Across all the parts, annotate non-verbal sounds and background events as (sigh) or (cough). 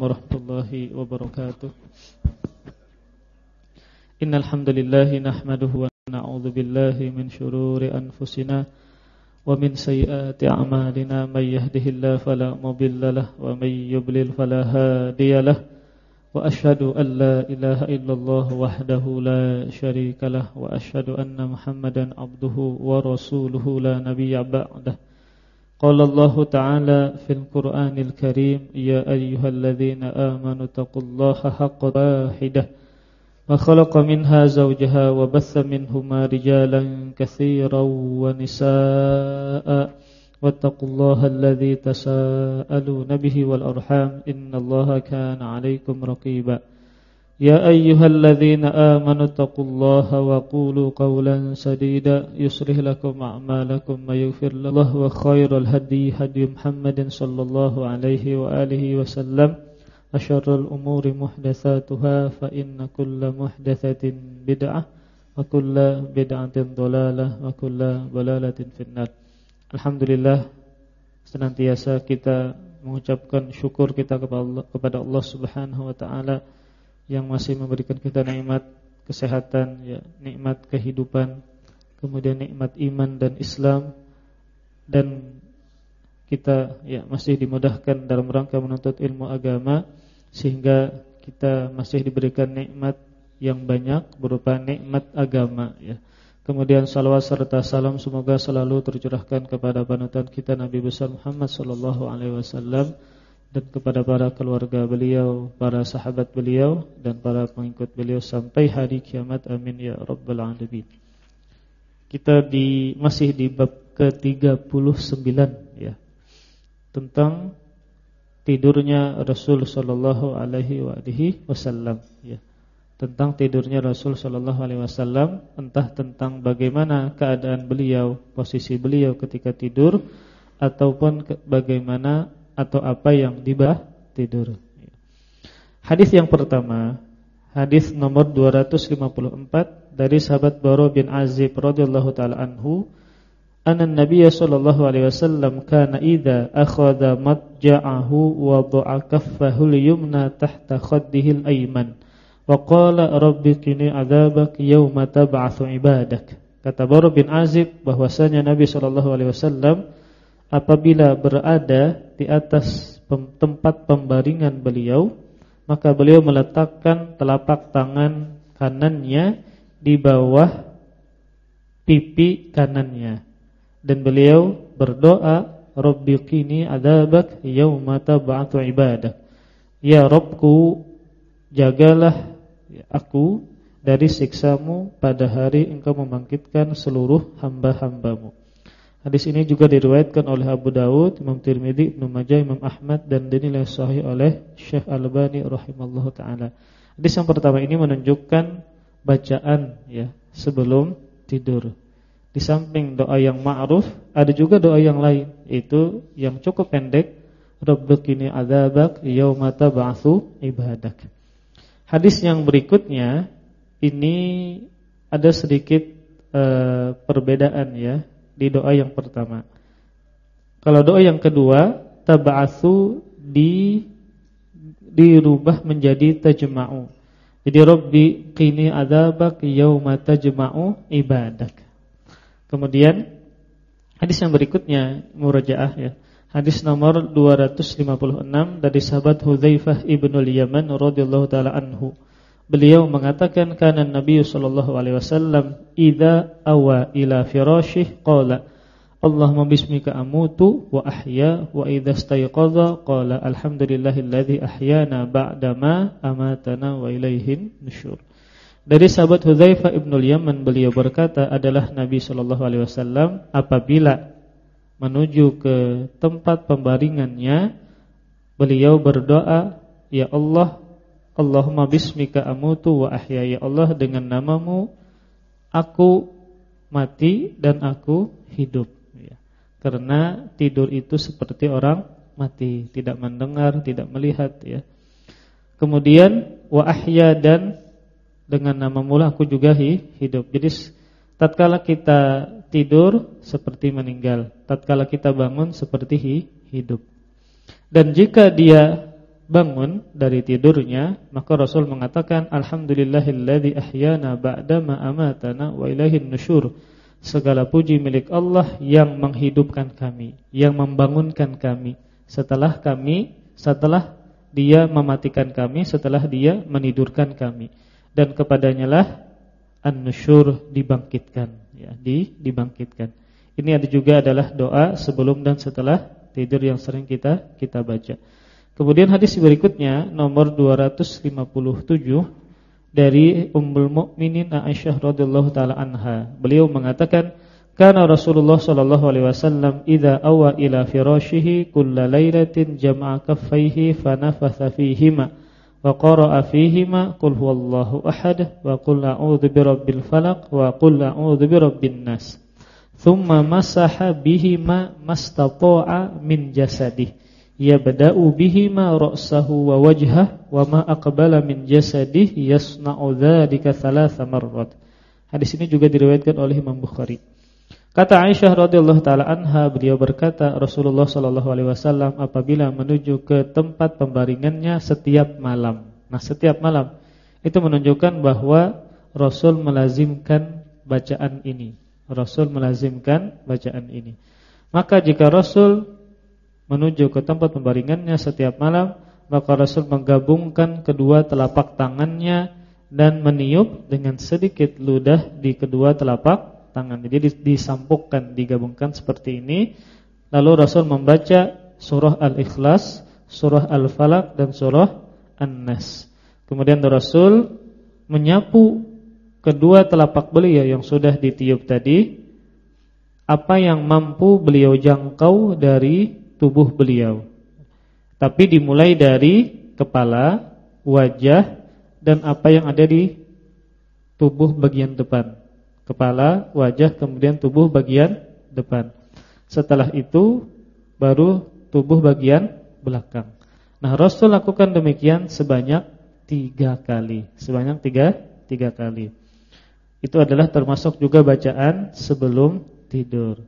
warahmatullahi wabarakatuh. Innal hamdalillah nahmaduhu wa na'udzu min shururi anfusina wa min sayyiati a'malina. May yahdihillahu fala wa may yudlil fala wa ashhadu an la ilaha wahdahu la sharika lahu wa ashhadu anna muhammadan abduhu wa rasuluhu la nabiyya ba'dahu قال الله تعالى في القرآن الكريم يا أيها الذين آمنوا اتقوا الله حق واحدة وخلق منها زوجها وبث منهما رجالا كثيرا ونساء. واتقوا الله الذي تساءلون به والأرحام إن الله كان عليكم رقيبا. يا أيها الذين آمنوا اتقوا الله وقولوا قولا سديدا يصلح لكم أعمالكم ويغفر الله وخير الهدي هدي محمد صلى الله عليه وآله وسلم. أشر الأمور محدثاتها فإن كل محدثة بدعة وكل بدعة ضلالة وكل ضلالة في النار. Alhamdulillah senantiasa kita mengucapkan syukur kita kepada Allah Subhanahu wa taala yang masih memberikan kita nikmat kesehatan, ya, nikmat kehidupan, kemudian nikmat iman dan Islam dan kita ya masih dimudahkan dalam rangka menuntut ilmu agama sehingga kita masih diberikan nikmat yang banyak berupa nikmat agama ya. Kemudian salawat serta salam semoga selalu tercurahkan kepada panutan kita Nabi besar Muhammad sallallahu alaihi wasallam dan kepada para keluarga beliau, para sahabat beliau dan para pengikut beliau sampai hari kiamat. Amin ya rabbal alamin. Kita di masih di bab ke-39 ya. Tentang tidurnya Rasul sallallahu alaihi wasallam ya. Tentang tidurnya Rasul sallallahu alaihi wasallam, entah tentang bagaimana keadaan beliau, posisi beliau ketika tidur ataupun bagaimana atau apa yang dibah tidur. Hadis yang pertama, hadis nomor 254 dari sahabat Bara bin Azib radhiyallahu taala anhu, anna Nabiy sallallahu alaihi wasallam kana idza akhadha matja'ahu wa dha'a kaffahu al-yumna tahta khaddihi al-ayman wa qala rabbi qini adzabak yauma tab'atsu ibadak. Kata Bara bin Azib bahwasanya Nabi sallallahu alaihi wasallam apabila berada di atas tempat pembaringan beliau maka beliau meletakkan telapak tangan kanannya di bawah pipi kanannya. Dan beliau berdoa Rabbi qini adzabak yauma tab'atu ibadah. Ya Rabbku jagalah aku dari siksamu pada hari engkau membangkitkan seluruh hamba-hambamu Hadis ini juga diriwayatkan oleh Abu Dawud, Imam Tirmidzi, Ibnu Majah, Imam Ahmad dan dinilai sahih oleh Syekh Al-Albani rahimallahu taala. Hadis yang pertama ini menunjukkan bacaan ya sebelum tidur. Di samping doa yang ma'ruf, ada juga doa yang lain, itu yang cukup pendek, Rabbikini adzabak yauma tab'atsu ibadak. Hadis yang berikutnya ini ada sedikit uh, perbedaan ya di doa yang pertama. Kalau doa yang kedua, tab'atsu di dirubah menjadi tajma'u. Jadi Rabbi qini adzabak yauma tajma'u ibadak. Kemudian hadis yang berikutnya murajaah ya. Hadis nomor 256 dari sahabat Hudzaifah ibnul Yaman radhiyallahu taala anhu. Beliau mengatakan kana Nabi sallallahu alaihi wasallam idza awa ila firashih qala Allahumma bismika amutu wa ahya wa idza stayqadha qala alhamdulillahilladzi ahyana ba'dama amatana wa ilaihin nusyur. Dari sahabat Hudzaifah ibnul Yaman beliau berkata adalah Nabi sallallahu alaihi wasallam apabila menuju ke tempat pembaringannya beliau berdoa ya Allah Allahumma bismika amutu wa ahya ya Allah dengan namamu aku mati dan aku hidup ya. Karena tidur itu seperti orang mati, tidak mendengar, tidak melihat ya. Kemudian wa ahya dan dengan namamu lah aku juga hidup. Jadi tatkala kita tidur seperti meninggal, tatkala kita bangun seperti hidup. Dan jika dia bangun dari tidurnya, maka Rasul mengatakan alhamdulillahilladzi ahyana ba'dama amatana wa ilaihin nusyur. Segala puji milik Allah yang menghidupkan kami, yang membangunkan kami setelah kami setelah dia mematikan kami, setelah dia menidurkan kami. Dan kepadanya lah an-nusyur dibangkitkan, ya, di dibangkitkan. Ini ada juga adalah doa sebelum dan setelah tidur yang sering kita kita baca. Kemudian hadis berikutnya nomor 257 dari Ummul Mukminin Aisyah radhiyallahu taala anha. Beliau mengatakan, "Kana Rasulullah sallallahu alaihi wasallam idza awa ila firashihi kulla lailatin jama'a kaffaihi fanafatha fihima wa qara'a fihima qul huwallahu ahad wa qul a'udzu birabbil falaq wa qul a'udzu birabbin nas." Thumma masaha bihima mastata'a min jasadihi yabda'u bihima ra'sahu wa wajhah wa ma aqbala min jasadih yasna'u dzalika thalatha marrat. Hadis ini juga diriwayatkan oleh Imam Bukhari. Kata Aisyah radhiyallahu taala anha beliau berkata Rasulullah sallallahu alaihi wasallam apabila menuju ke tempat pembaringannya setiap malam. Nah, setiap malam itu menunjukkan bahwa Rasul melazimkan bacaan ini. Rasul melazimkan bacaan ini. Maka jika Rasul menuju ke tempat pembaringannya setiap malam, maka Rasul menggabungkan kedua telapak tangannya dan meniup dengan sedikit ludah di kedua telapak tangan. Jadi disampukkan, digabungkan seperti ini. Lalu Rasul membaca surah Al-Ikhlas, surah Al-Falaq dan surah An-Nas. Kemudian Rasul menyapu kedua telapak beliau yang sudah ditiup tadi apa yang mampu beliau jangkau dari tubuh beliau. Tapi dimulai dari kepala, wajah dan apa yang ada di tubuh bagian depan. Kepala, wajah, kemudian tubuh bagian depan. Setelah itu baru tubuh bagian belakang. Nah, Rasul lakukan demikian sebanyak tiga kali. Sebanyak tiga, tiga kali. Itu adalah termasuk juga bacaan sebelum tidur.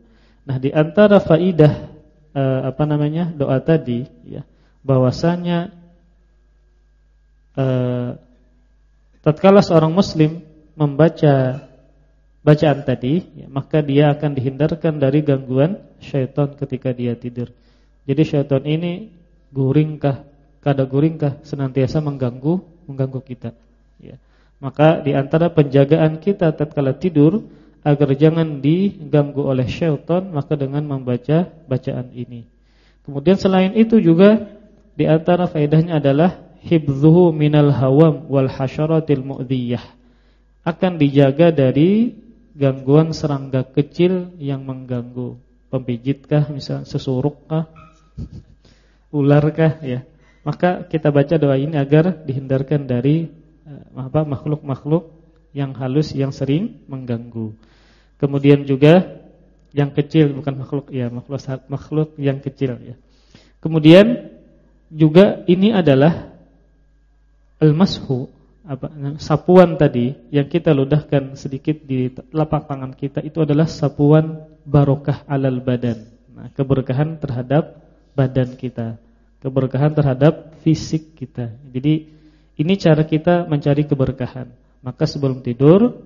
Nah, di antara faidah eh, apa namanya doa tadi ya bahwasanya eh, tatkala seorang muslim membaca bacaan tadi ya, maka dia akan dihindarkan dari gangguan syaitan ketika dia tidur. Jadi syaitan ini guringkah kada guringkah senantiasa mengganggu mengganggu kita ya. Maka di antara penjagaan kita tatkala tidur agar jangan diganggu oleh syaitan maka dengan membaca bacaan ini. Kemudian selain itu juga di antara faedahnya adalah hibzuhu minal hawam wal hasyaratil mu'dhiyah. Akan dijaga dari gangguan serangga kecil yang mengganggu. Pempijitkah misalnya sesurukkah? (laughs) Ularkah ya. Maka kita baca doa ini agar dihindarkan dari eh, apa makhluk-makhluk yang halus yang sering mengganggu. Kemudian juga yang kecil bukan makhluk ya, makhluk makhluk yang kecil ya. Kemudian juga ini adalah al-mashu apa sapuan tadi yang kita ludahkan sedikit di lapak tangan kita itu adalah sapuan barokah alal badan. Nah, keberkahan terhadap badan kita, keberkahan terhadap fisik kita. Jadi ini cara kita mencari keberkahan. Maka sebelum tidur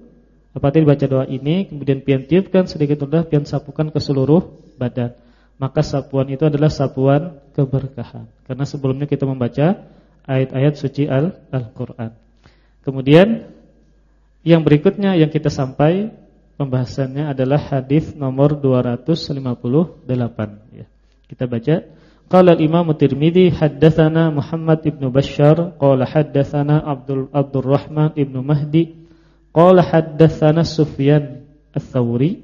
Apabila dibaca doa ini, kemudian pian tiupkan sedikit udah pian sapukan ke seluruh badan. Maka sapuan itu adalah sapuan keberkahan. Karena sebelumnya kita membaca ayat-ayat suci Al-Qur'an. Kemudian yang berikutnya yang kita sampai pembahasannya adalah hadis nomor 258 ya. Kita baca Qala al-Imam Tirmizi haddatsana Muhammad ibn Bashar qala haddatsana Abdul Abdurrahman ibn Mahdi Qala haddatsana Sufyan Ats-Tsauri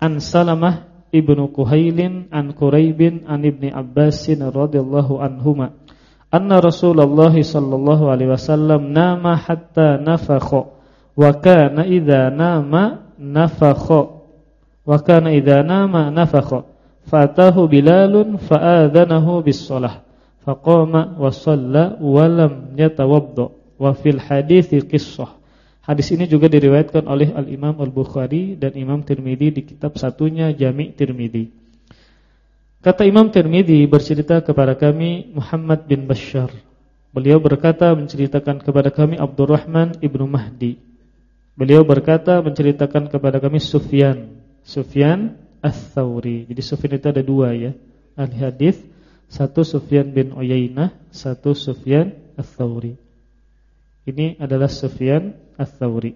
an Salamah ibnu Kuhailin an Quraibin an Ibni Abbasin radhiyallahu anhuma anna Rasulullah sallallahu alaihi wasallam nama hatta nafakha wa kana idza nama nafakha wa kana idza nama nafakha fatahu Bilalun fa'adhanahu bis-shalah faqama wa shalla wa lam yatawadda wa fil hadithi qissah Hadis ini juga diriwayatkan oleh Al-Imam Al-Bukhari dan Imam Tirmidzi di kitab satunya Jami' Tirmidzi. Kata Imam Tirmidzi bercerita kepada kami Muhammad bin Bashar Beliau berkata menceritakan kepada kami Abdurrahman ibnu Mahdi. Beliau berkata menceritakan kepada kami Sufyan, Sufyan Ats-Tsauri. Jadi Sufyan itu ada dua ya, ahli hadis. Satu Sufyan bin Uyainah, satu Sufyan Ats-Tsauri. Ini adalah Sufyan Ats-Tsauri.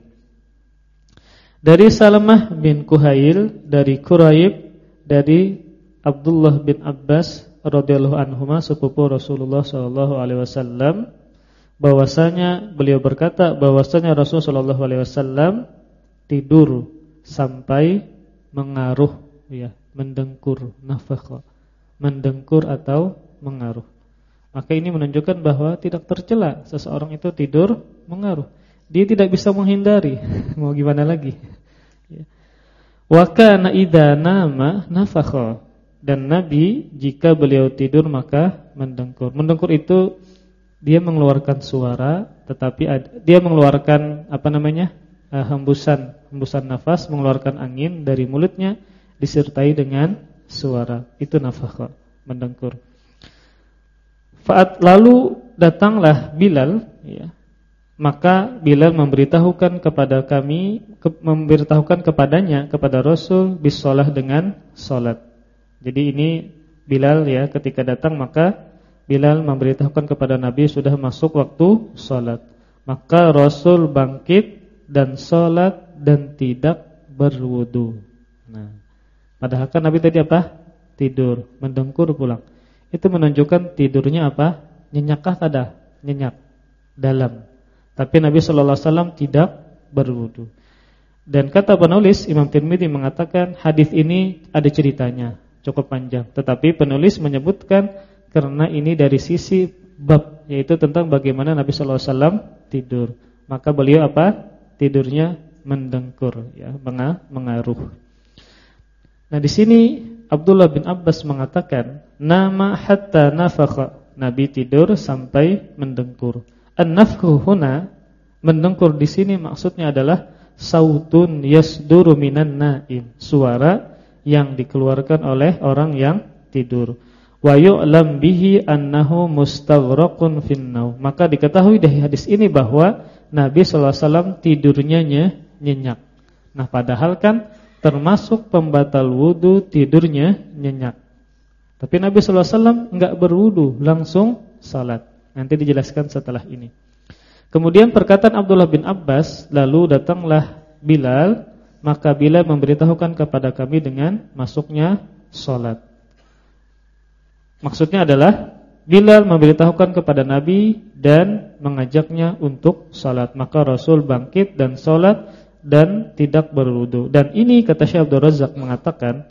Dari Salamah bin Kuhail, dari Quraib, dari Abdullah bin Abbas radhiyallahu anhuma sepupu Rasulullah wasallam bahwasanya beliau berkata bahwasanya Rasulullah wasallam tidur sampai mengaruh ya, mendengkur nafkah. Mendengkur atau mengaruh. Maka ini menunjukkan bahwa tidak tercela seseorang itu tidur mengaruh. Dia tidak bisa menghindari. (laughs) Mau gimana lagi? Ya. Wa kana idza nama nafakha. Dan Nabi jika beliau tidur maka mendengkur. Mendengkur itu dia mengeluarkan suara tetapi dia mengeluarkan apa namanya? Uh, hembusan, hembusan nafas, mengeluarkan angin dari mulutnya disertai dengan suara. Itu nafakha, mendengkur. Faat lalu datanglah Bilal ya. Maka Bilal memberitahukan kepada kami ke, memberitahukan kepadanya kepada Rasul bisolah dengan salat. Jadi ini Bilal ya ketika datang maka Bilal memberitahukan kepada Nabi sudah masuk waktu salat. Maka Rasul bangkit dan salat dan tidak berwudu. Nah, padahal kan Nabi tadi apa? Tidur, mendengkur pulang. Itu menunjukkan tidurnya apa? Nyenyakkah kada? Nyenyak dalam. Tapi Nabi sallallahu alaihi wasallam tidak berwudu. Dan kata penulis Imam Tirmidzi mengatakan hadis ini ada ceritanya cukup panjang. Tetapi penulis menyebutkan karena ini dari sisi bab yaitu tentang bagaimana Nabi sallallahu alaihi wasallam tidur. Maka beliau apa? Tidurnya mendengkur ya, mengaruh. Nah, di sini Abdullah bin Abbas mengatakan, "Nama hatta nafakha." Nabi tidur sampai mendengkur. An-nafkhu huna mendengkur di sini maksudnya adalah sautun yasduru minan naim, suara yang dikeluarkan oleh orang yang tidur. Wa yu'lam bihi annahu mustaghraqun finnaum. Maka diketahui dari hadis ini bahwa Nabi sallallahu alaihi wasallam tidurnya nyenyak. Nah, padahal kan termasuk pembatal wudu tidurnya nyenyak. Tapi Nabi wasallam enggak berwudu, langsung salat. Nanti dijelaskan setelah ini. Kemudian perkataan Abdullah bin Abbas, lalu datanglah Bilal maka bila memberitahukan kepada kami dengan masuknya solat. Maksudnya adalah bila memberitahukan kepada Nabi dan mengajaknya untuk solat. Maka Rasul bangkit dan solat dan tidak berwudu. Dan ini kata Syekh Abdul Razak mengatakan,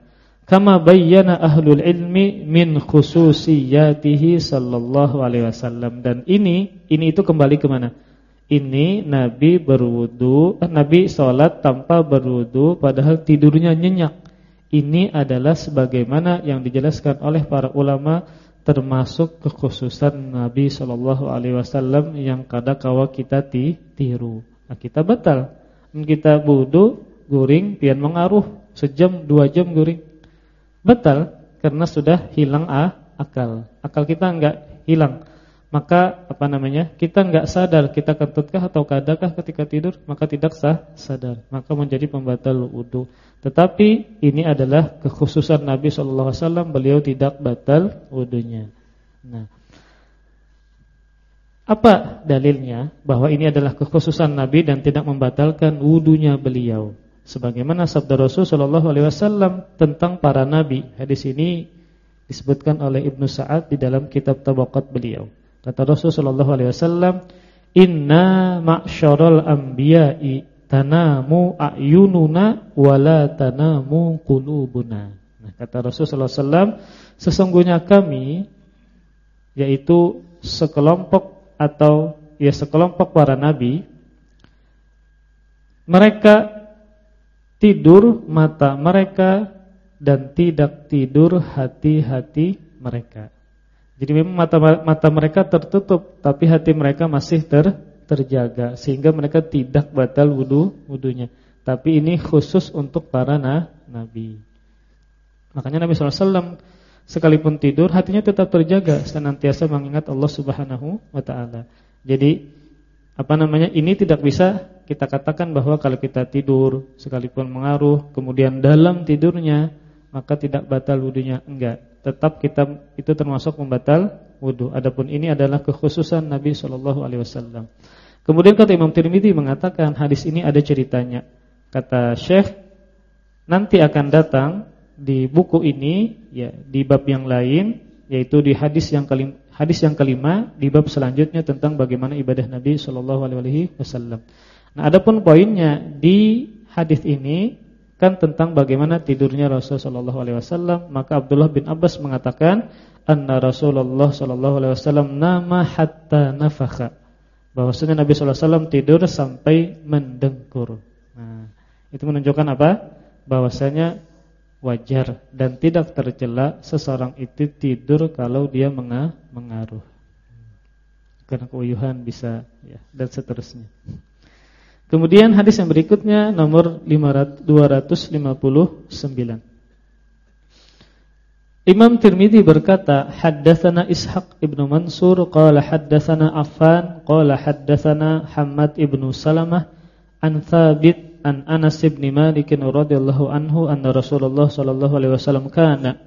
kama bayyana ahlul ilmi min khususiyatihi sallallahu alaihi wasallam. Dan ini ini itu kembali ke mana? ini Nabi berwudu, eh, Nabi sholat tanpa berwudu padahal tidurnya nyenyak. Ini adalah sebagaimana yang dijelaskan oleh para ulama termasuk kekhususan Nabi Shallallahu Alaihi Wasallam yang kada kawa kita tiru. Nah, kita batal, kita wudu, guring, pian mengaruh sejam dua jam guring, batal karena sudah hilang ah, akal. Akal kita enggak hilang. Maka apa namanya kita nggak sadar kita kentutkah atau kadakah ketika tidur maka tidak sah sadar. Maka menjadi pembatal wudhu tetapi ini adalah kekhususan Nabi Shallallahu Alaihi Wasallam. Beliau tidak batal wudhunya nah apa dalilnya bahwa ini adalah kekhususan Nabi dan tidak membatalkan wudhunya beliau sebagaimana sabda Rasul Shallallahu Alaihi Wasallam tentang para nabi hadis ini disebutkan oleh Ibnu Sa'ad di dalam kitab Tabaqat beliau Kata Rasul sallallahu alaihi wasallam, "Inna ma'syaral anbiya'i tanamu ayununa wala tanamu qulubuna." Nah, kata Rasul sallallahu alaihi wasallam, sesungguhnya kami yaitu sekelompok atau ya sekelompok para nabi mereka tidur mata mereka dan tidak tidur hati-hati mereka. Jadi memang mata mata mereka tertutup, tapi hati mereka masih ter terjaga sehingga mereka tidak batal wudu wudunya. Tapi ini khusus untuk para nah, nabi. Makanya Nabi SAW sekalipun tidur hatinya tetap terjaga senantiasa mengingat Allah Subhanahu wa taala. Jadi apa namanya? Ini tidak bisa kita katakan bahwa kalau kita tidur sekalipun mengaruh kemudian dalam tidurnya maka tidak batal wudunya. Enggak. Tetap kita itu termasuk membatal wudu. Adapun ini adalah kekhususan Nabi sallallahu alaihi wasallam. Kemudian kata Imam Tirmidzi mengatakan hadis ini ada ceritanya. Kata Syekh nanti akan datang di buku ini ya di bab yang lain yaitu di hadis yang kelima, hadis yang kelima di bab selanjutnya tentang bagaimana ibadah Nabi Shallallahu alaihi wasallam. Nah, adapun poinnya di hadis ini kan tentang bagaimana tidurnya Rasul Shallallahu alaihi wasallam, maka Abdullah bin Abbas mengatakan anna Rasulullah Shallallahu alaihi wasallam nama hatta nafakha. Bahwasanya Nabi sallallahu alaihi wasallam tidur sampai mendengkur. Nah, itu menunjukkan apa? Bahwasanya wajar dan tidak tercela seseorang itu tidur kalau dia mengaruh. Karena keuyuhan bisa ya dan seterusnya. Kemudian hadis yang berikutnya nomor 259. Imam Tirmizi berkata, haddatsana Ishaq ibnu Mansur qala haddatsana Affan qala haddatsana Hammad ibnu Salamah an Thabit an Anas bin Malik radhiyallahu anhu anna Rasulullah sallallahu alaihi wasallam kana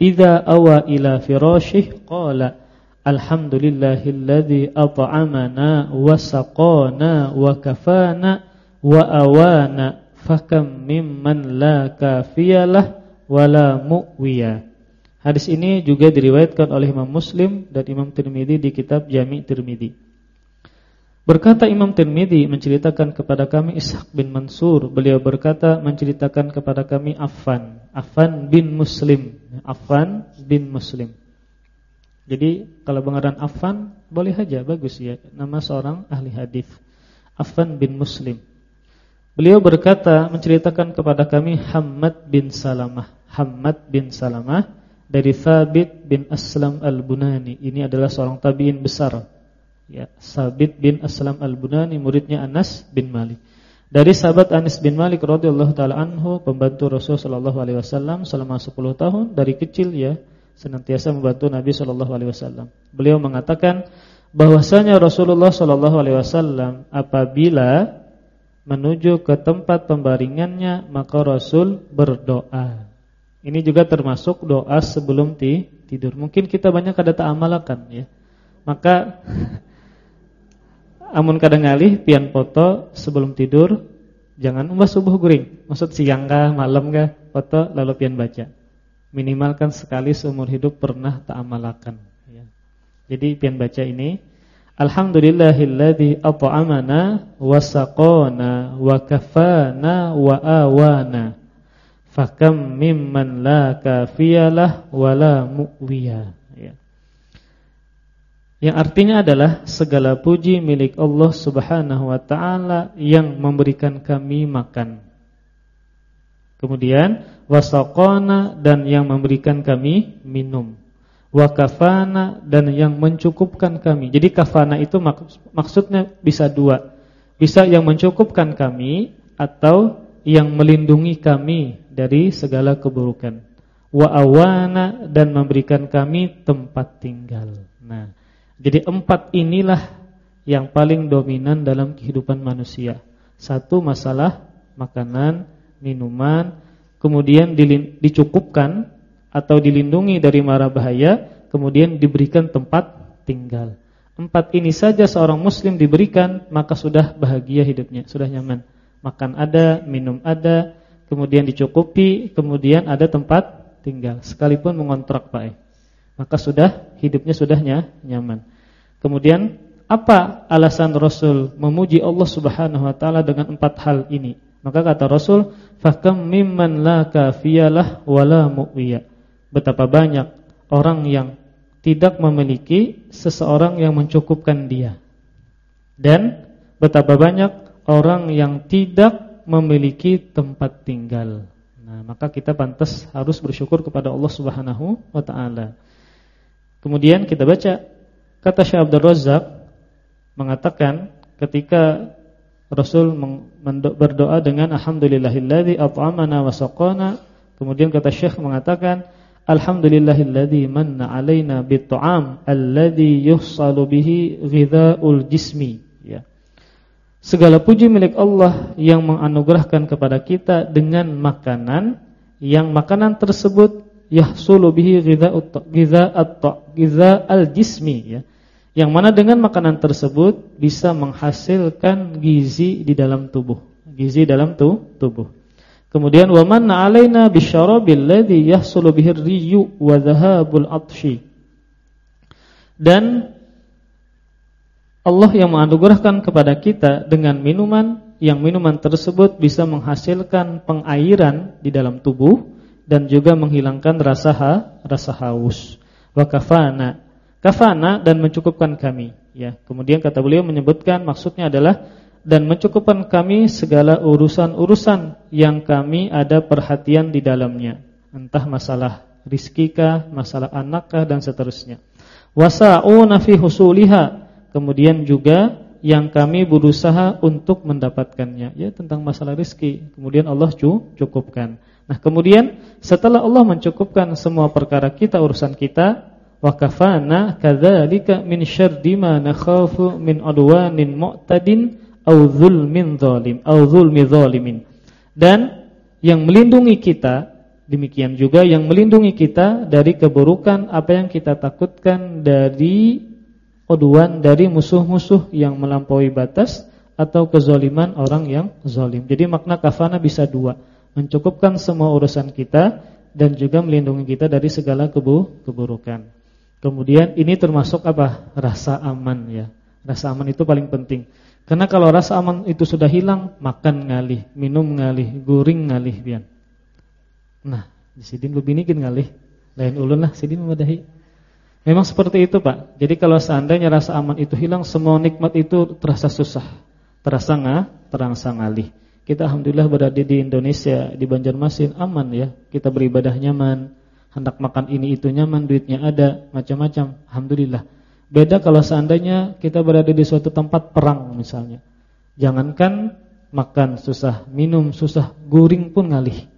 idza awa ila firashih qala alhamdulillahilladzi at'amana wa saqana wa kafana wa awana fakam mimman la kafiyalah wala mu'wiya Hadis ini juga diriwayatkan oleh Imam Muslim dan Imam Tirmizi di kitab Jami' Tirmizi Berkata Imam Tirmidzi menceritakan kepada kami Ishaq bin Mansur, beliau berkata menceritakan kepada kami Affan, Affan bin Muslim, Affan bin Muslim. Jadi kalau pengarang Affan boleh saja bagus ya, nama seorang ahli hadis. Affan bin Muslim. Beliau berkata menceritakan kepada kami Hamad bin Salamah, Hamad bin Salamah dari Thabit bin Aslam al-Bunani. Ini adalah seorang tabi'in besar ya Sabit bin Aslam Al-Bunani muridnya Anas bin Malik. Dari sahabat Anas bin Malik radhiyallahu taala anhu pembantu Rasul sallallahu alaihi wasallam selama 10 tahun dari kecil ya senantiasa membantu Nabi sallallahu alaihi wasallam. Beliau mengatakan bahwasanya Rasulullah sallallahu alaihi wasallam apabila menuju ke tempat pembaringannya maka Rasul berdoa. Ini juga termasuk doa sebelum tidur. Mungkin kita banyak ada ta'amalakan ya. Maka (laughs) amun kadang ngalih pian foto sebelum tidur jangan umbah subuh guring. Maksud siang kah, malam kah, foto lalu pian baca. Minimalkan sekali seumur hidup pernah ta'amalakan ya. Jadi pian baca ini Alhamdulillahilladzi at'amana wa saqana wa kafana wa awana. Fakam mimman la kafiyalah wa la mu'wiyah. Yang artinya adalah segala puji milik Allah Subhanahu wa taala yang memberikan kami makan. Kemudian wasaqana dan yang memberikan kami minum. Wakafana dan yang mencukupkan kami. Jadi kafana itu mak maksudnya bisa dua. Bisa yang mencukupkan kami atau yang melindungi kami dari segala keburukan. Wa awana dan memberikan kami tempat tinggal. Nah, jadi empat inilah yang paling dominan dalam kehidupan manusia. Satu masalah makanan, minuman, kemudian dicukupkan atau dilindungi dari mara bahaya, kemudian diberikan tempat tinggal. Empat ini saja seorang muslim diberikan, maka sudah bahagia hidupnya, sudah nyaman. Makan ada, minum ada, kemudian dicukupi, kemudian ada tempat tinggal. Sekalipun mengontrak Pak maka sudah hidupnya sudahnya nyaman. Kemudian apa alasan Rasul memuji Allah Subhanahu wa taala dengan empat hal ini? Maka kata Rasul, "Fakam mimman la kafiyalah wala mu'wiya." Betapa banyak orang yang tidak memiliki seseorang yang mencukupkan dia. Dan betapa banyak orang yang tidak memiliki tempat tinggal. Nah, maka kita pantas harus bersyukur kepada Allah Subhanahu wa taala. Kemudian kita baca kata Syekh Abdul Razak mengatakan ketika Rasul berdoa dengan alhamdulillahilladzi at'amana wa saqana kemudian kata Syekh mengatakan Alhamdulillahilladzi manna 'alaina bit-ta'am alladzi yuhsalu bihi ghidha'ul jismi ya. Segala puji milik Allah yang menganugerahkan kepada kita dengan makanan yang makanan tersebut yahsulu bihi ghidha'ut ghidha'al jismi ya. Yang mana dengan makanan tersebut bisa menghasilkan gizi di dalam tubuh, gizi dalam tubuh. Kemudian wa man 'alaina bisyarabil ladzi yahsulu bihi riyu wa dhahabul atshi. Dan Allah yang menganugerahkan kepada kita dengan minuman yang minuman tersebut bisa menghasilkan pengairan di dalam tubuh dan juga menghilangkan rasa ha, rasa haus. Wa kafana. Kafana dan mencukupkan kami, ya. Kemudian kata beliau menyebutkan maksudnya adalah dan mencukupkan kami segala urusan-urusan yang kami ada perhatian di dalamnya. Entah masalah rizkikah, masalah anakkah dan seterusnya. Wasa'una fi husuliha. Kemudian juga yang kami berusaha untuk mendapatkannya ya tentang masalah rizki. Kemudian Allah cukupkan. Nah, kemudian setelah Allah mencukupkan semua perkara kita urusan kita, wa kafana kadzalika min syarri ma nakhafu min adwanin mu'tadin au zulmin zalim au zulmi zalimin. Dan yang melindungi kita demikian juga yang melindungi kita dari keburukan apa yang kita takutkan dari oduan dari musuh-musuh yang melampaui batas atau kezaliman orang yang zalim. Jadi makna kafana bisa dua, mencukupkan semua urusan kita dan juga melindungi kita dari segala kebu keburukan. Kemudian ini termasuk apa? Rasa aman ya. Rasa aman itu paling penting. Karena kalau rasa aman itu sudah hilang, makan ngalih, minum ngalih, guring ngalih bian. Nah, di sini lebih nikin ngalih. Lain ulun lah sidin memadahi. Memang seperti itu, Pak. Jadi kalau seandainya rasa aman itu hilang, semua nikmat itu terasa susah. Terasa nggak? Terasa ngalih. Kita alhamdulillah berada di Indonesia, di Banjarmasin aman ya. Kita beribadah nyaman, hendak makan ini itu nyaman, duitnya ada, macam-macam. Alhamdulillah. Beda kalau seandainya kita berada di suatu tempat perang misalnya. Jangankan makan susah, minum susah, guring pun ngalih.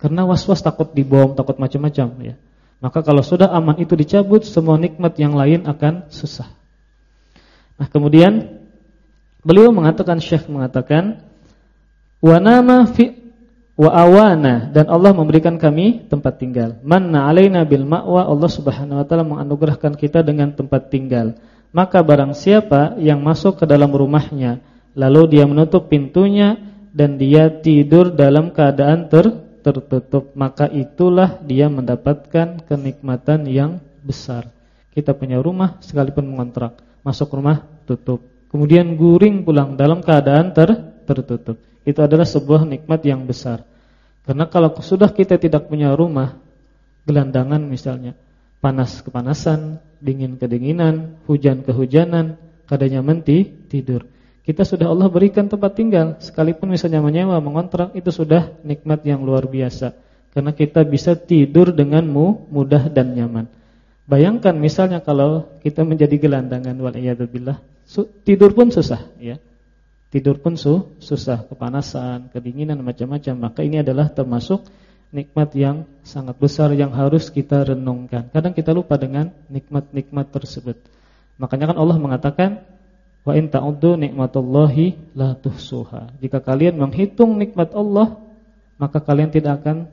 Karena was-was takut dibom, takut macam-macam ya. Maka kalau sudah aman itu dicabut, semua nikmat yang lain akan susah. Nah, kemudian beliau mengatakan Syekh mengatakan wa nama fi wa awana dan Allah memberikan kami tempat tinggal. Manna alaina bil ma'wa Allah Subhanahu wa taala menganugerahkan kita dengan tempat tinggal. Maka barang siapa yang masuk ke dalam rumahnya lalu dia menutup pintunya dan dia tidur dalam keadaan ter tertutup, maka itulah dia mendapatkan kenikmatan yang besar. Kita punya rumah sekalipun mengontrak, masuk rumah tutup. Kemudian guring pulang dalam keadaan ter tertutup. Itu adalah sebuah nikmat yang besar. Karena kalau sudah kita tidak punya rumah, gelandangan misalnya, panas kepanasan, dingin kedinginan, hujan kehujanan, kadanya menti tidur. Kita sudah Allah berikan tempat tinggal, sekalipun misalnya menyewa, mengontrak, itu sudah nikmat yang luar biasa. Karena kita bisa tidur denganmu mudah dan nyaman. Bayangkan misalnya kalau kita menjadi gelandangan waliyadzubillah, tidur pun susah ya. Tidur pun su, susah, kepanasan, kedinginan macam-macam. Maka ini adalah termasuk nikmat yang sangat besar yang harus kita renungkan. Kadang kita lupa dengan nikmat-nikmat tersebut. Makanya kan Allah mengatakan wa in ta'uddu nikmatallahi la tuhsuha. Jika kalian menghitung nikmat Allah, maka kalian tidak akan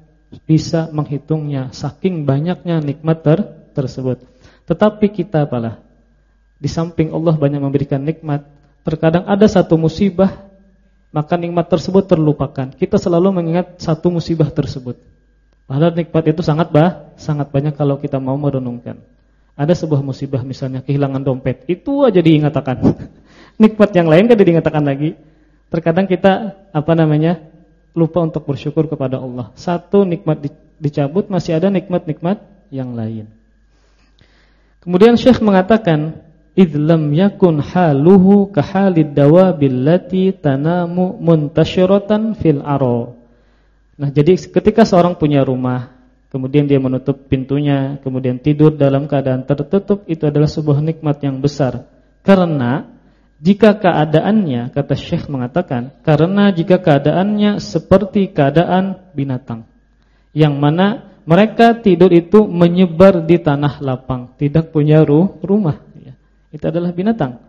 bisa menghitungnya saking banyaknya nikmat ter tersebut. Tetapi kita apalah di samping Allah banyak memberikan nikmat, Terkadang ada satu musibah maka nikmat tersebut terlupakan. Kita selalu mengingat satu musibah tersebut. Padahal nikmat itu sangat bah, sangat banyak kalau kita mau merenungkan. Ada sebuah musibah misalnya kehilangan dompet, itu aja diingatkan. (laughs) nikmat yang lain kan diingatkan lagi. Terkadang kita apa namanya? lupa untuk bersyukur kepada Allah. Satu nikmat dicabut masih ada nikmat-nikmat yang lain. Kemudian Syekh mengatakan idlam yakun haluhu kahalid dawabil lati tanamu muntasyiratan fil aro. Nah, jadi ketika seorang punya rumah, kemudian dia menutup pintunya, kemudian tidur dalam keadaan tertutup, itu adalah sebuah nikmat yang besar. Karena jika keadaannya, kata Syekh mengatakan, karena jika keadaannya seperti keadaan binatang, yang mana Mereka tidur itu menyebar di tanah lapang, tidak punya rumah. Itu adalah binatang.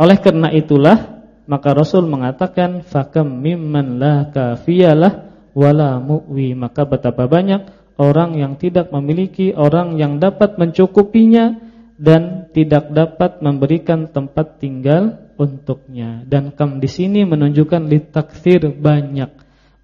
Oleh karena itulah maka Rasul mengatakan fakam mimman la kafiyalah wala mu'wi. Maka betapa banyak orang yang tidak memiliki, orang yang dapat mencukupinya dan tidak dapat memberikan tempat tinggal untuknya. Dan kam di sini menunjukkan litakfir banyak.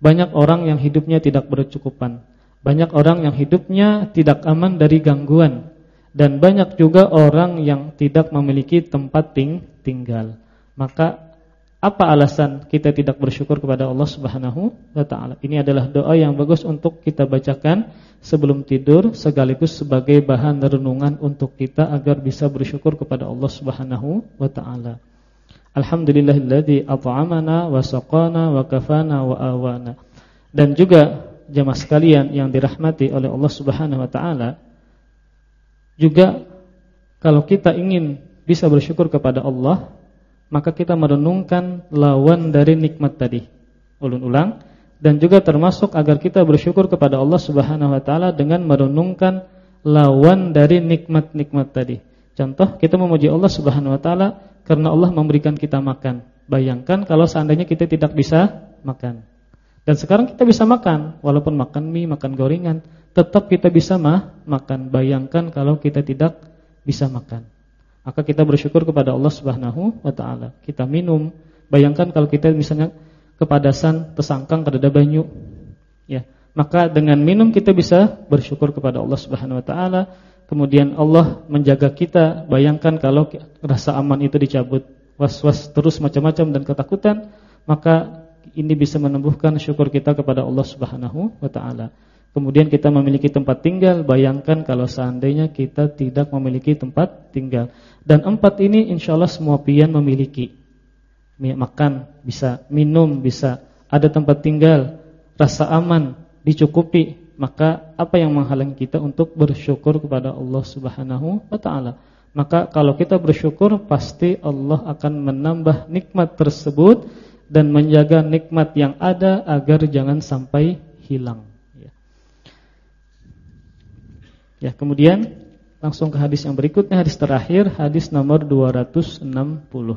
Banyak orang yang hidupnya tidak bercukupan. Banyak orang yang hidupnya tidak aman dari gangguan dan banyak juga orang yang tidak memiliki tempat ting tinggal. Maka apa alasan kita tidak bersyukur kepada Allah Subhanahu wa taala? Ini adalah doa yang bagus untuk kita bacakan sebelum tidur sekaligus sebagai bahan renungan untuk kita agar bisa bersyukur kepada Allah Subhanahu wa taala. Alhamdulillahilladzi at'amana wa saqana wa kafana wa awana. Dan juga jemaah sekalian yang dirahmati oleh Allah Subhanahu wa taala, juga kalau kita ingin bisa bersyukur kepada Allah, maka kita merenungkan lawan dari nikmat tadi. Ulun ulang dan juga termasuk agar kita bersyukur kepada Allah Subhanahu wa taala dengan merenungkan lawan dari nikmat-nikmat tadi. Contoh, kita memuji Allah Subhanahu wa taala karena Allah memberikan kita makan. Bayangkan kalau seandainya kita tidak bisa makan. Dan sekarang kita bisa makan, walaupun makan mie, makan gorengan, tetap kita bisa mah makan. Bayangkan kalau kita tidak bisa makan. Maka kita bersyukur kepada Allah Subhanahu wa taala. Kita minum. Bayangkan kalau kita misalnya kepadasan tersangkang kada banyu. Ya, maka dengan minum kita bisa bersyukur kepada Allah Subhanahu wa taala. Kemudian Allah menjaga kita. Bayangkan kalau rasa aman itu dicabut, was-was terus macam-macam dan ketakutan, maka ini bisa menumbuhkan syukur kita kepada Allah Subhanahu wa taala. Kemudian kita memiliki tempat tinggal, bayangkan kalau seandainya kita tidak memiliki tempat tinggal. Dan empat ini insya Allah semua pian memiliki. Makan bisa, minum bisa, ada tempat tinggal, rasa aman, dicukupi. Maka apa yang menghalangi kita untuk bersyukur kepada Allah Subhanahu wa taala? Maka kalau kita bersyukur pasti Allah akan menambah nikmat tersebut dan menjaga nikmat yang ada agar jangan sampai hilang. Ya. kemudian langsung ke hadis yang berikutnya, hadis terakhir, hadis nomor 260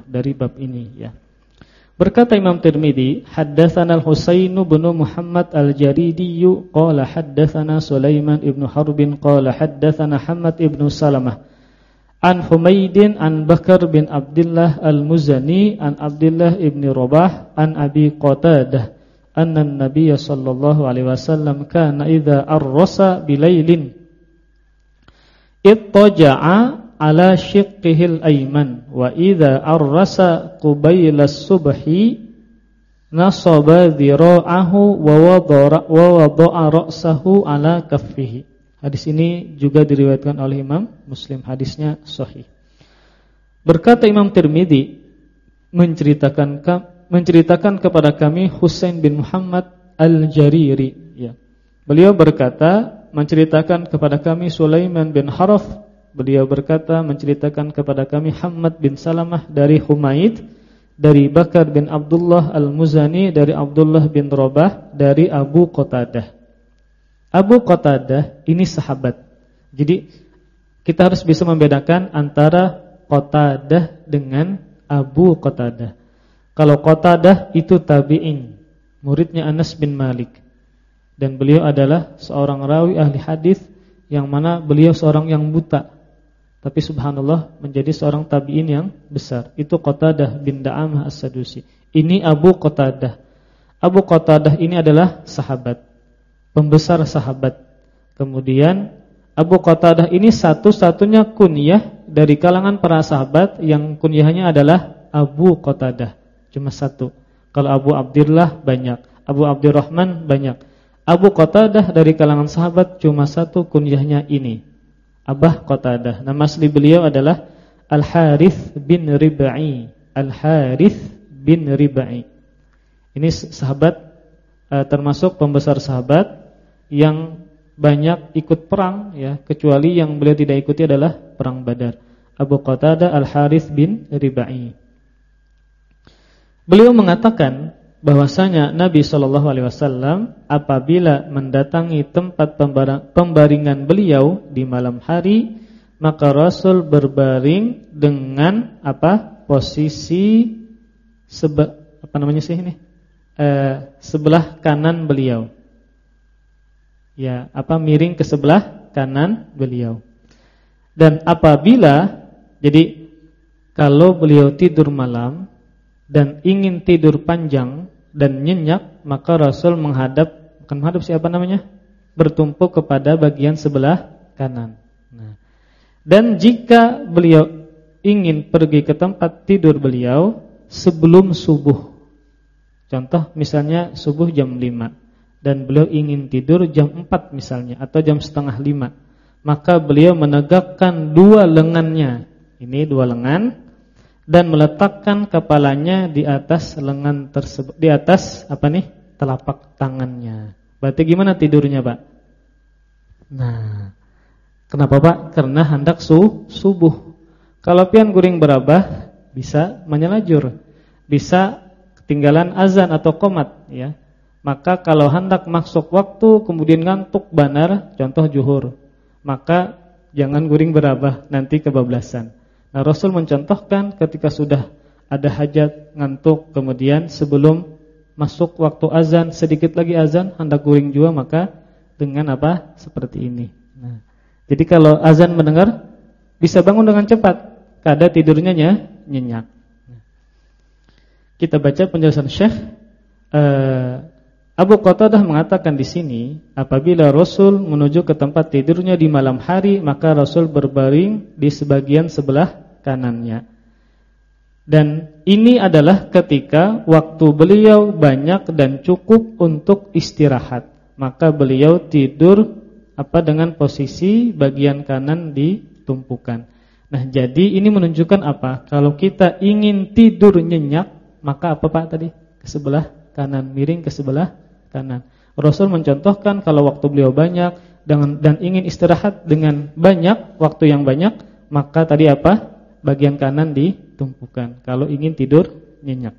dari bab ini. Ya. Berkata Imam Tirmidzi, haddatsana Al-Husain bin Muhammad Al-Jaridi qala haddatsana Sulaiman ibn Harbin qala haddatsana Hamad ibn Salamah An Humaydin an Bakar bin Abdullah Al-Muzani an Abdullah ibn Rabah an Abi Qatadah anna an-nabiy sallallahu alaihi wasallam kana idza arrasa bilailin ittaja'a ala shiqqihi al-ayman wa idza arrasa qabila as-subhi nasaba dhira'ahu wa wada'a wa wada'a ra'sahu ala kaffihi Hadis ini juga diriwayatkan oleh Imam Muslim. Hadisnya sahih. Berkata Imam Tirmidzi menceritakan menceritakan kepada kami Husain bin Muhammad Al-Jariri ya. Beliau berkata menceritakan kepada kami Sulaiman bin Haraf beliau berkata menceritakan kepada kami Hamad bin Salamah dari Humaid dari Bakar bin Abdullah Al-Muzani dari Abdullah bin Rabah dari Abu Qatadah Abu Qatadah ini sahabat. Jadi kita harus bisa membedakan antara Qatadah dengan Abu Qatadah. Kalau Qatadah itu tabi'in, muridnya Anas bin Malik. Dan beliau adalah seorang rawi ahli hadis yang mana beliau seorang yang buta. Tapi subhanallah menjadi seorang tabi'in yang besar. Itu Qatadah bin Da'amah As-Sadusi. Ini Abu Qatadah. Abu Qatadah ini adalah sahabat pembesar sahabat. Kemudian Abu Qatadah ini satu-satunya kunyah dari kalangan para sahabat yang kunyahnya adalah Abu Qatadah. Cuma satu. Kalau Abu Abdullah banyak, Abu Abdurrahman banyak. Abu Qatadah dari kalangan sahabat cuma satu kunyahnya ini. Abah Qatadah. Nama asli beliau adalah Al-Harith bin Ribai. Al-Harith bin Ribai. Ini sahabat eh, termasuk pembesar sahabat yang banyak ikut perang ya, kecuali yang beliau tidak ikuti adalah perang Badar. Abu Qatadah Al-Harith bin Ribai. Beliau mengatakan bahwasanya Nabi Shallallahu alaihi wasallam apabila mendatangi tempat pembaringan beliau di malam hari maka Rasul berbaring dengan apa? posisi sebe, apa namanya sih ini? Eh, sebelah kanan beliau. Ya, apa miring ke sebelah kanan beliau. Dan apabila jadi kalau beliau tidur malam dan ingin tidur panjang dan nyenyak, maka Rasul menghadap bukan menghadap siapa namanya? bertumpu kepada bagian sebelah kanan. Nah, dan jika beliau ingin pergi ke tempat tidur beliau sebelum subuh. Contoh misalnya subuh jam 5 dan beliau ingin tidur jam 4 misalnya atau jam setengah 5. Maka beliau menegakkan dua lengannya. Ini dua lengan dan meletakkan kepalanya di atas lengan tersebut di atas apa nih telapak tangannya. Berarti gimana tidurnya, Pak? Nah, kenapa, Pak? Karena hendak su subuh. Kalau pian guring berabah bisa menyelajur. Bisa ketinggalan azan atau komat ya. Maka kalau hendak masuk waktu kemudian ngantuk banar, contoh juhur, maka jangan guring berabah nanti kebablasan. Nah, Rasul mencontohkan ketika sudah ada hajat, ngantuk, kemudian sebelum masuk waktu azan, sedikit lagi azan, hendak guring juga maka dengan apa? Seperti ini. Nah, jadi kalau azan mendengar bisa bangun dengan cepat, kada tidurnya nyenyak. Kita baca penjelasan Syekh uh, Abu Qatadah mengatakan di sini, apabila Rasul menuju ke tempat tidurnya di malam hari, maka Rasul berbaring di sebagian sebelah kanannya. Dan ini adalah ketika waktu beliau banyak dan cukup untuk istirahat. Maka beliau tidur apa dengan posisi bagian kanan ditumpukan. Nah, jadi ini menunjukkan apa? Kalau kita ingin tidur nyenyak, maka apa Pak tadi? Ke sebelah kanan, miring ke sebelah kanan. Rasul mencontohkan kalau waktu beliau banyak dan, dan ingin istirahat dengan banyak, waktu yang banyak, maka tadi apa? Bagian kanan ditumpukan. Kalau ingin tidur nyenyak.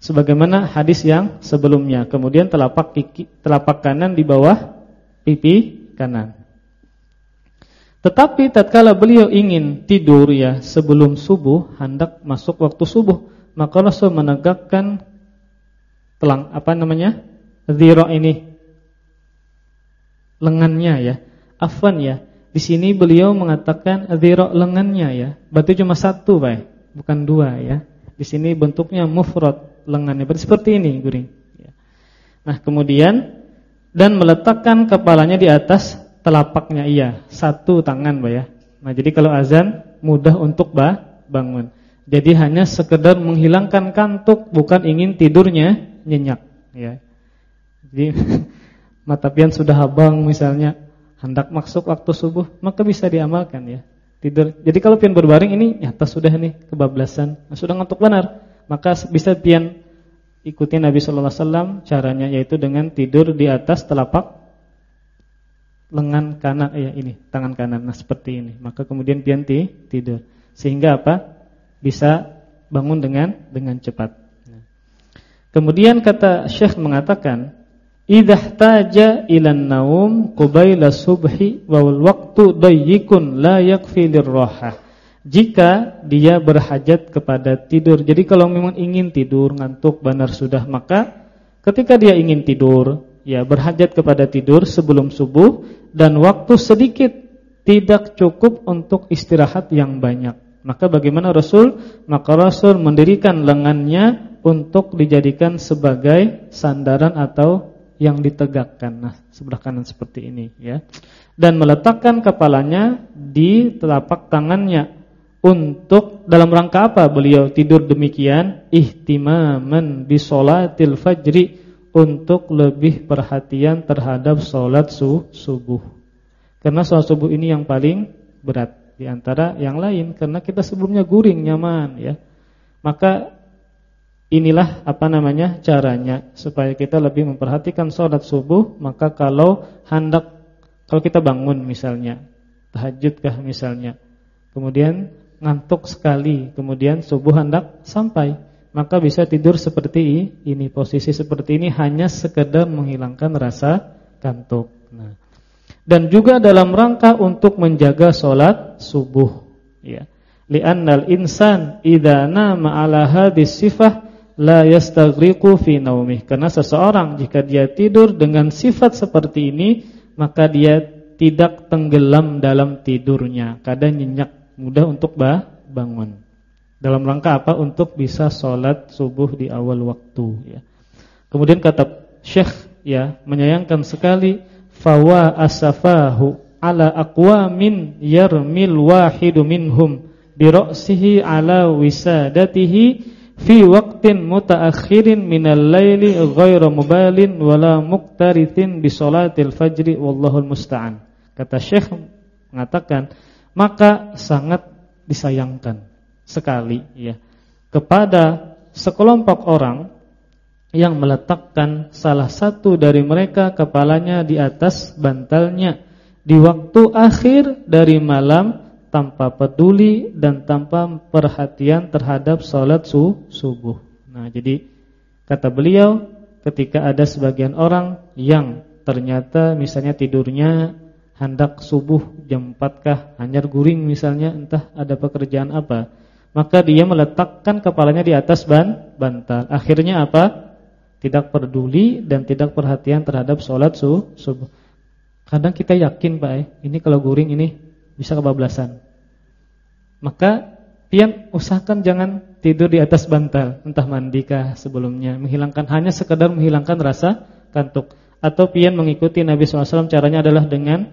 Sebagaimana hadis yang sebelumnya. Kemudian telapak kiki, telapak kanan di bawah pipi kanan. Tetapi tatkala beliau ingin tidur ya sebelum subuh, hendak masuk waktu subuh, maka Rasul menegakkan telang apa namanya? Zira ini lengannya ya. Afwan ya. Di sini beliau mengatakan zira lengannya ya. Berarti cuma satu, Pak. Bukan dua ya. Di sini bentuknya mufrad lengannya. Berarti seperti ini, Guring. Ya. Nah, kemudian dan meletakkan kepalanya di atas telapaknya iya, satu tangan, Pak ya. Nah, jadi kalau azan mudah untuk bah, bangun. Jadi hanya sekedar menghilangkan kantuk, bukan ingin tidurnya nyenyak, ya. Jadi (laughs) mata pian sudah abang misalnya hendak masuk waktu subuh, maka bisa diamalkan ya. Tidur. Jadi kalau pian berbaring ini nyata sudah nih kebablasan, sudah ngantuk benar, maka bisa pian ikuti Nabi sallallahu alaihi wasallam caranya yaitu dengan tidur di atas telapak lengan kanan ya ini, tangan kanan. Nah, seperti ini. Maka kemudian pian tidur. Sehingga apa? Bisa bangun dengan dengan cepat. Nah. Kemudian kata Syekh mengatakan Idza taja ilan naum qubaila subhi wal waqtu dayyikun la yakfi lirraha. Jika dia berhajat kepada tidur. Jadi kalau memang ingin tidur, ngantuk, benar sudah, maka ketika dia ingin tidur, ya berhajat kepada tidur sebelum subuh dan waktu sedikit tidak cukup untuk istirahat yang banyak. Maka bagaimana Rasul? Maka Rasul mendirikan lengannya untuk dijadikan sebagai sandaran atau yang ditegakkan. Nah, sebelah kanan seperti ini ya. Dan meletakkan kepalanya di telapak tangannya untuk dalam rangka apa beliau tidur demikian? Ihtimaman bi sholatil fajri untuk lebih perhatian terhadap salat su subuh. Karena salat subuh ini yang paling berat di antara yang lain karena kita sebelumnya guring nyaman ya. Maka Inilah apa namanya caranya supaya kita lebih memperhatikan sholat subuh. Maka kalau hendak kalau kita bangun misalnya tahajudkah misalnya, kemudian ngantuk sekali, kemudian subuh hendak sampai, maka bisa tidur seperti ini, posisi seperti ini hanya sekedar menghilangkan rasa kantuk. Nah, dan juga dalam rangka untuk menjaga solat subuh, ya. Li'annal insan ala hadis sifah la yastaghriqu fi naumih. Karena seseorang jika dia tidur dengan sifat seperti ini, maka dia tidak tenggelam dalam tidurnya, kadang nyenyak mudah untuk bangun. Dalam rangka apa? Untuk bisa sholat subuh di awal waktu ya. Kemudian kata Syekh ya, menyayangkan sekali fawa asafahu ala aqwamin yarmil wahidu minhum bi ra'sihi ala wisadatihi fi waqtin mutaakhirin minal laili ghairu mubalin wala muqtarithin bi salatil fajri wallahul musta'an. Kata Syekh mengatakan, maka sangat disayangkan sekali ya kepada sekelompok orang yang meletakkan salah satu dari mereka kepalanya di atas bantalnya di waktu akhir dari malam tanpa peduli dan tanpa perhatian terhadap sholat subuh. Nah, jadi kata beliau ketika ada sebagian orang yang ternyata misalnya tidurnya hendak subuh jam 4 kah, hanyar guring misalnya, entah ada pekerjaan apa maka dia meletakkan kepalanya di atas ban bantal. Akhirnya apa? Tidak peduli dan tidak perhatian terhadap sholat subuh. Kadang kita yakin Pak, eh, ini kalau guring ini bisa kebablasan. Maka pian usahakan jangan tidur di atas bantal, entah mandikah sebelumnya, menghilangkan hanya sekedar menghilangkan rasa kantuk. Atau pian mengikuti Nabi SAW caranya adalah dengan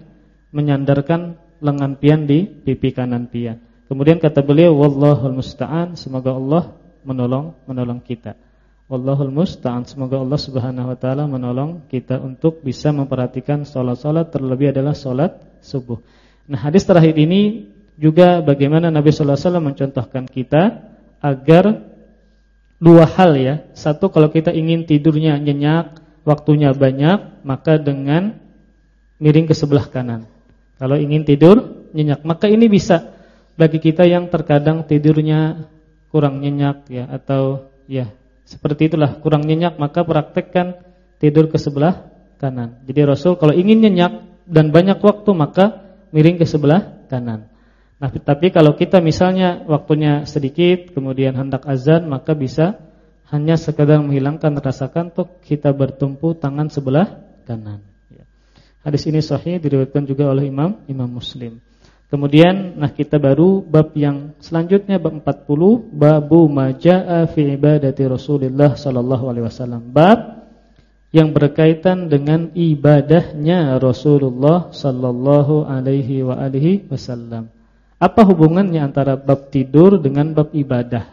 menyandarkan lengan pian di pipi kanan pian. Kemudian kata beliau wallahul musta'an, semoga Allah menolong menolong kita. Wallahul musta'an, semoga Allah Subhanahu wa taala menolong kita untuk bisa memperhatikan salat-salat terlebih adalah salat subuh. Nah, hadis terakhir ini juga bagaimana Nabi sallallahu alaihi wasallam mencontohkan kita agar dua hal ya. Satu kalau kita ingin tidurnya nyenyak, waktunya banyak, maka dengan miring ke sebelah kanan. Kalau ingin tidur nyenyak, maka ini bisa bagi kita yang terkadang tidurnya kurang nyenyak ya atau ya seperti itulah kurang nyenyak maka praktekkan tidur ke sebelah kanan. Jadi Rasul kalau ingin nyenyak dan banyak waktu maka miring ke sebelah kanan. Nah, tapi kalau kita misalnya waktunya sedikit kemudian hendak azan maka bisa hanya sekadar menghilangkan rasa kantuk kita bertumpu tangan sebelah kanan. Ya. Hadis ini sahih diriwayatkan juga oleh Imam Imam Muslim. Kemudian nah kita baru bab yang selanjutnya bab 40 babu majaa fi ibadati Rasulullah sallallahu alaihi wasallam. Bab yang berkaitan dengan ibadahnya Rasulullah sallallahu alaihi wa alihi wasallam. Apa hubungannya antara bab tidur dengan bab ibadah?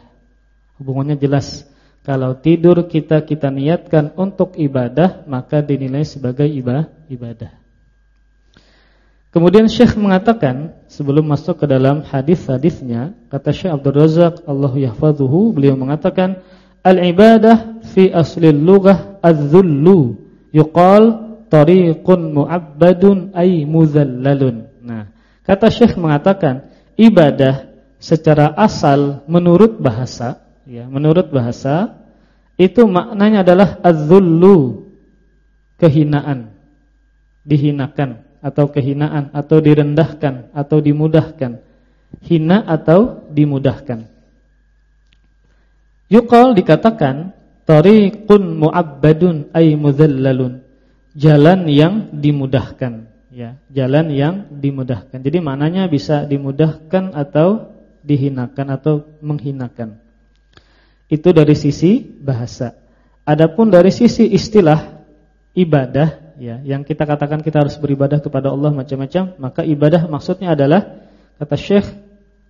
Hubungannya jelas. Kalau tidur kita kita niatkan untuk ibadah, maka dinilai sebagai ibadah. Kemudian Syekh mengatakan sebelum masuk ke dalam hadis-hadisnya, kata Syekh Abdul Razak Allah yahfazuhu, beliau mengatakan al-ibadah fi asli lughah az-zullu yuqal tariqun mu'abbadun ay muzallalun. Nah, kata Syekh mengatakan ibadah secara asal menurut bahasa, ya, menurut bahasa itu maknanya adalah az-zullu, kehinaan, dihinakan atau kehinaan atau direndahkan atau dimudahkan. Hina atau dimudahkan. Yuqal dikatakan tariqun mu'abbadun ay mudhallalun. Jalan yang dimudahkan, ya, jalan yang dimudahkan. Jadi maknanya bisa dimudahkan atau dihinakan atau menghinakan. Itu dari sisi bahasa. Adapun dari sisi istilah ibadah ya yang kita katakan kita harus beribadah kepada Allah macam-macam, maka ibadah maksudnya adalah kata Syekh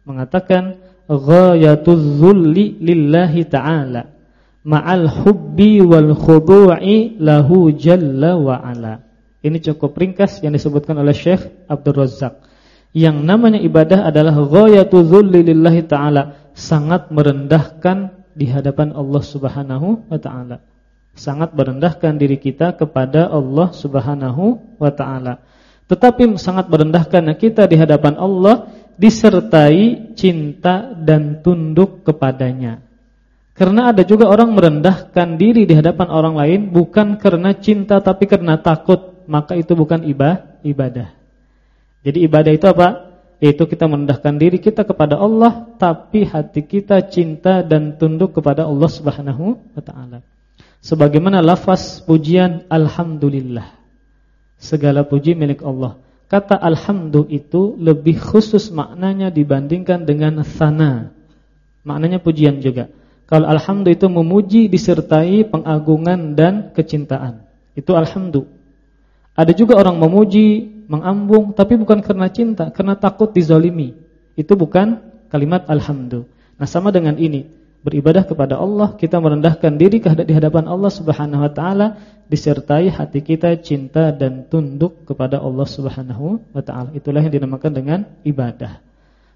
mengatakan ghayatuz zulli lillahi ta'ala ma'al hubbi wal khudu'i lahu jalla wa ala. Ini cukup ringkas yang disebutkan oleh Syekh Abdul Razak. Yang namanya ibadah adalah ghayatuz zulli lillahi ta'ala, sangat merendahkan di hadapan Allah Subhanahu wa taala sangat merendahkan diri kita kepada Allah Subhanahu wa taala. Tetapi sangat merendahkan kita di hadapan Allah disertai cinta dan tunduk kepadanya. Karena ada juga orang merendahkan diri di hadapan orang lain bukan karena cinta tapi karena takut, maka itu bukan ibadah. Jadi ibadah itu apa? Yaitu kita merendahkan diri kita kepada Allah tapi hati kita cinta dan tunduk kepada Allah Subhanahu wa taala. Sebagaimana lafaz pujian alhamdulillah. Segala puji milik Allah. Kata alhamdu itu lebih khusus maknanya dibandingkan dengan sana. Maknanya pujian juga. Kalau alhamdu itu memuji disertai pengagungan dan kecintaan. Itu alhamdu. Ada juga orang memuji, mengambung tapi bukan karena cinta, karena takut dizalimi. Itu bukan kalimat alhamdu. Nah, sama dengan ini. Beribadah kepada Allah, kita merendahkan diri di hadapan Allah Subhanahu wa taala disertai hati kita cinta dan tunduk kepada Allah Subhanahu wa taala. Itulah yang dinamakan dengan ibadah.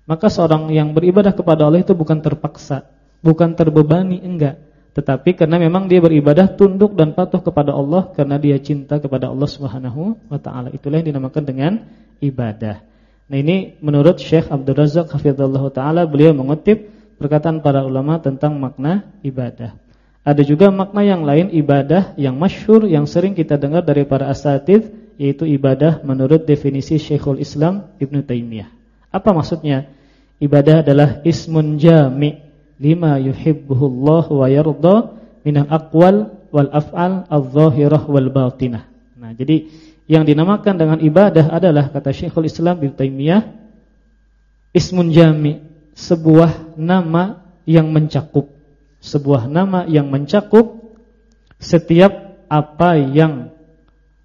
Maka seorang yang beribadah kepada Allah itu bukan terpaksa, bukan terbebani enggak, tetapi karena memang dia beribadah tunduk dan patuh kepada Allah karena dia cinta kepada Allah Subhanahu wa taala. Itulah yang dinamakan dengan ibadah. Nah, ini menurut Syekh Abdul Razak hafizallahu taala beliau mengutip perkataan para ulama tentang makna ibadah. Ada juga makna yang lain ibadah yang masyhur yang sering kita dengar dari para asatidz yaitu ibadah menurut definisi Syekhul Islam Ibn Taimiyah. Apa maksudnya? Ibadah adalah ismun jami' lima yuhibbuhullah wa yarda minal aqwal wal af'al adh-dhahirah wal batinah. Nah, jadi yang dinamakan dengan ibadah adalah kata Syekhul Islam Ibnu Taimiyah ismun jami, sebuah nama yang mencakup, sebuah nama yang mencakup setiap apa yang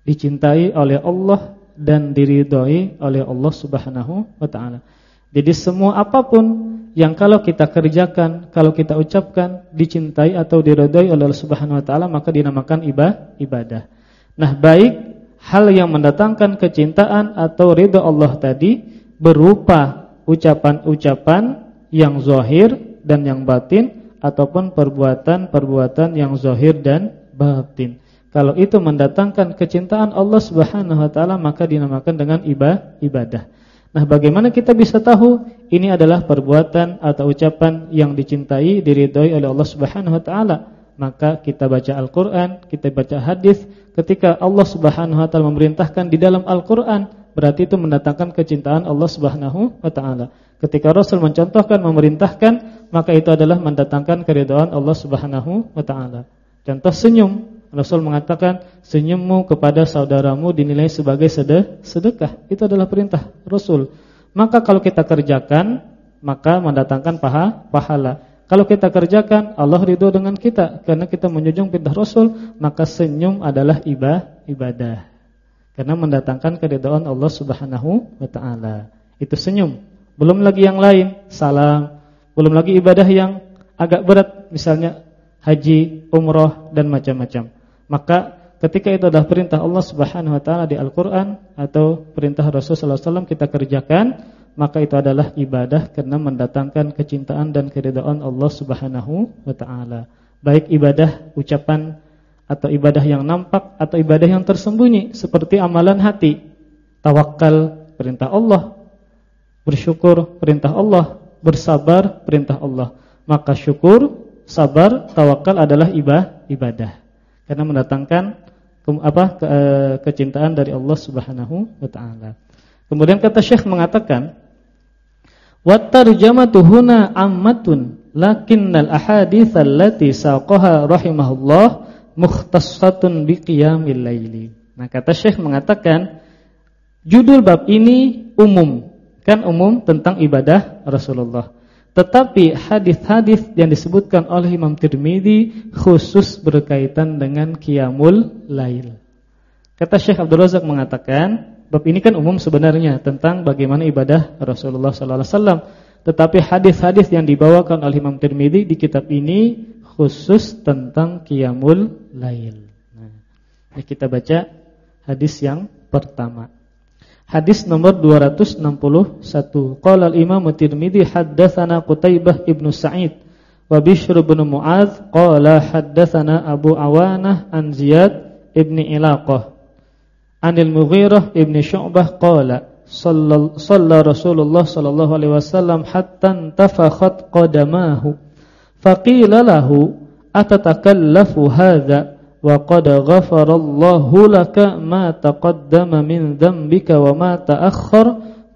dicintai oleh Allah dan diridhoi oleh Allah Subhanahu wa taala. Jadi semua apa pun yang kalau kita kerjakan, kalau kita ucapkan dicintai atau diridhai oleh Allah Subhanahu wa taala maka dinamakan ibadah. Nah, baik hal yang mendatangkan kecintaan atau ridha Allah tadi berupa ucapan-ucapan yang zahir dan yang batin ataupun perbuatan-perbuatan yang zahir dan batin. Kalau itu mendatangkan kecintaan Allah Subhanahu wa taala maka dinamakan dengan ibadah. Nah, bagaimana kita bisa tahu ini adalah perbuatan atau ucapan yang dicintai, diridhoi oleh Allah Subhanahu wa taala? Maka kita baca Al-Qur'an, kita baca hadis, ketika Allah Subhanahu wa taala memerintahkan di dalam Al-Qur'an, berarti itu mendatangkan kecintaan Allah Subhanahu wa taala. Ketika Rasul mencontohkan, memerintahkan, maka itu adalah mendatangkan keridhaan Allah Subhanahu wa taala. Contoh senyum, Rasul mengatakan senyummu kepada saudaramu dinilai sebagai sedekah. Itu adalah perintah Rasul. Maka kalau kita kerjakan, maka mendatangkan paha, pahala. Kalau kita kerjakan, Allah ridho dengan kita karena kita menjunjung perintah Rasul, maka senyum adalah ibadah. Karena mendatangkan keridhaan Allah Subhanahu wa taala. Itu senyum. Belum lagi yang lain, salam. Belum lagi ibadah yang agak berat, misalnya haji, umroh dan macam-macam. Maka ketika itu adalah perintah Allah Subhanahu wa taala di Al-Qur'an atau perintah Rasulullah SAW kita kerjakan, maka itu adalah ibadah karena mendatangkan kecintaan dan keridhaan Allah Subhanahu wa taala. Baik ibadah ucapan atau ibadah yang nampak atau ibadah yang tersembunyi seperti amalan hati, tawakal perintah Allah, bersyukur perintah Allah, bersabar perintah Allah. Maka syukur, sabar, tawakal adalah ibadah karena mendatangkan apa ke, eh, kecintaan dari Allah Subhanahu wa taala. Kemudian kata Syekh mengatakan wa tarjamatu huna ammatun lakinnal ahadits saqaha rahimahullah mukhtassatun biqiyamil laili. Nah, kata Syekh mengatakan judul bab ini umum, kan umum tentang ibadah Rasulullah. Tetapi hadis-hadis yang disebutkan oleh Imam Tirmidzi khusus berkaitan dengan qiyamul lail. Kata Syekh Abdul Razak mengatakan, bab ini kan umum sebenarnya tentang bagaimana ibadah Rasulullah sallallahu alaihi wasallam. Tetapi hadis-hadis yang dibawakan oleh Imam Tirmidzi di kitab ini khusus tentang qiyamul lail. Nah, kita baca hadis yang pertama. Hadis nomor 261. Qala al-Imam Tirmizi haddatsana Qutaibah ibnu Sa'id wa Bishr bin Mu'adz qala haddatsana Abu Awanah an Ziyad ibni Ilaqah anil Mughirah ibni Syu'bah qala shalla Rasulullah sallallahu alaihi wasallam hatta tafakhat qadamahu Faqila lahu atatakallafu hadza wa qad ghafarallahu laka ma taqaddama min dhanbika wa ma ta'akhkhar